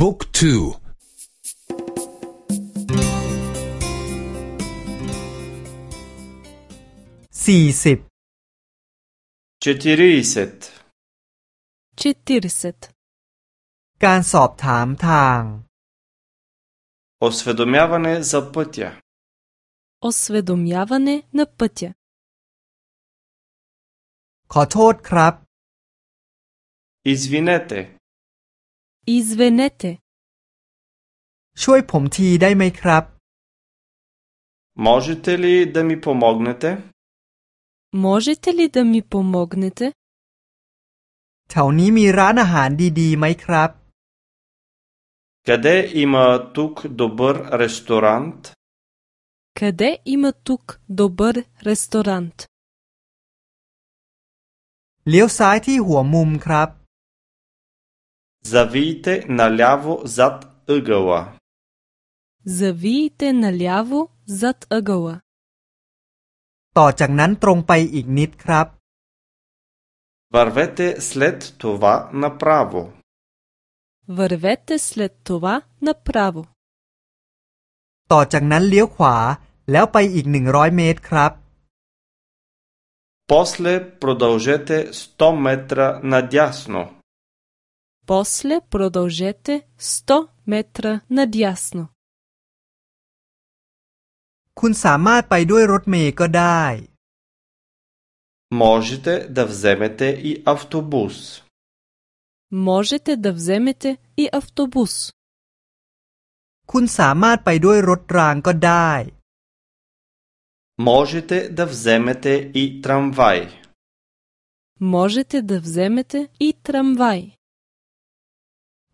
บุ๊กทูสี่สิบ четиридесет 40. การสอบถามทาง осведомяване за пътя Осведомяване на пътя. ขอโทษครับ извинете Извинете. ช่วยผมทีได้ไหมครับ можете ли да ми помогнете Можете ли да ми помогнете? แถวนี้มีร้านอาหารดีๆไหมครับ къде има тук добър ресторант Къде има тук добър ресторант? เลี้ยวซ้ายที่หัวมุมครับ завийте наляво зад ъгъла Завийте наляво зад ъгъла. ต่อจากนั้นตรงไปอีกนิดครับ вървете след това направо Вървете след това направо. ต่อจากนั้นเลี้ยวขวาแล้วไปอีกหนึ่งร้อยเมตรครับ после продължете 100 метра надясно После продължете 100 метра надясно. คุณสามารถไปด้วยรถเมล์ก็ได้ можете да вземете и автобус Можете да вземете и автобус. คุณสามารถไปด้วยรถรางก็ได้ можете да вземете и трамвай Можете да вземете и трамвай.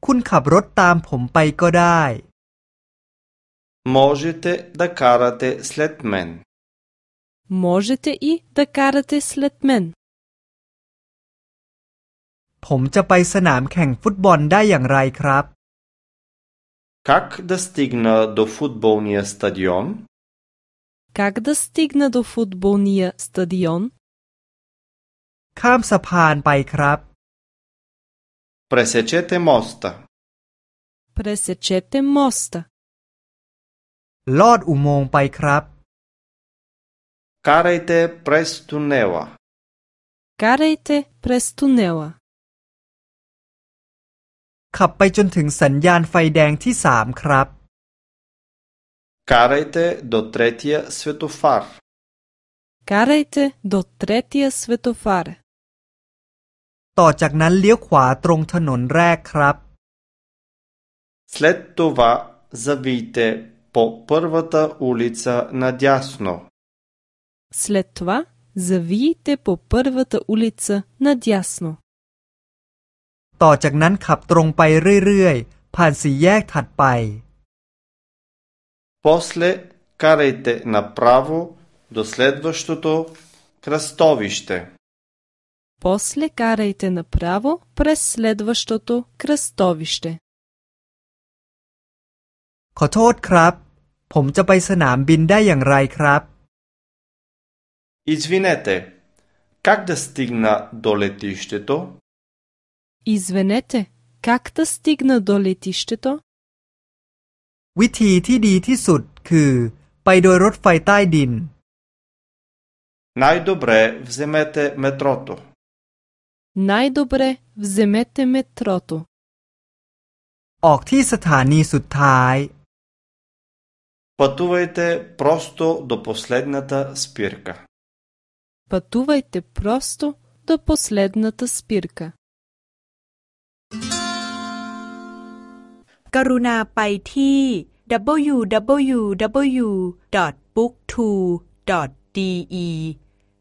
คุณขับรถตามผมไปก็ได้ можете да карате след мен Можете и да карате след мен. ผมจะไปสนามแข่งฟุตบอลได้อย่างไรครับ как да стигна до футболния стадион Как да стигна до футболния стадион? ข้ามสะพานไปครับ пресечете моста Пресечете моста. ลอดอุโมงค์ไปครับ карайте през тунела Карайте през тунела. ขับไปจนถึงสัญญาณไฟแดงที่สามครับ карайте до третия светофар Карайте до третия светофар. ต่อจากนั้นเลี้ยวขวาตรงถนนแรกครับ след това завийте по първата улица надясно След това завийте по първата улица надясно. ต่อจากนั้นขับตรงไปเรื่อยๆ ผ่านสี่แยกถัดไป после карайте направо до следващото кръстовище После карайте направо през следващото кръстовище. ขอโทษครับ ผมจะไปสนามบินได้อย่างไรครับ Извинете, как да стигна до летището? Извинете, как да стигна до летището? วิธีที่ดีที่สุดคือ ไปโดยรถไฟใต้ดิน Най-добре вземете метрото. Най-добре вземете метрото. ออกที่สถานีสุดท้าย Пътувайте просто до последната спирка. Пътувайте просто до последната спирка. กรุณาไปที่ www.booktwo.de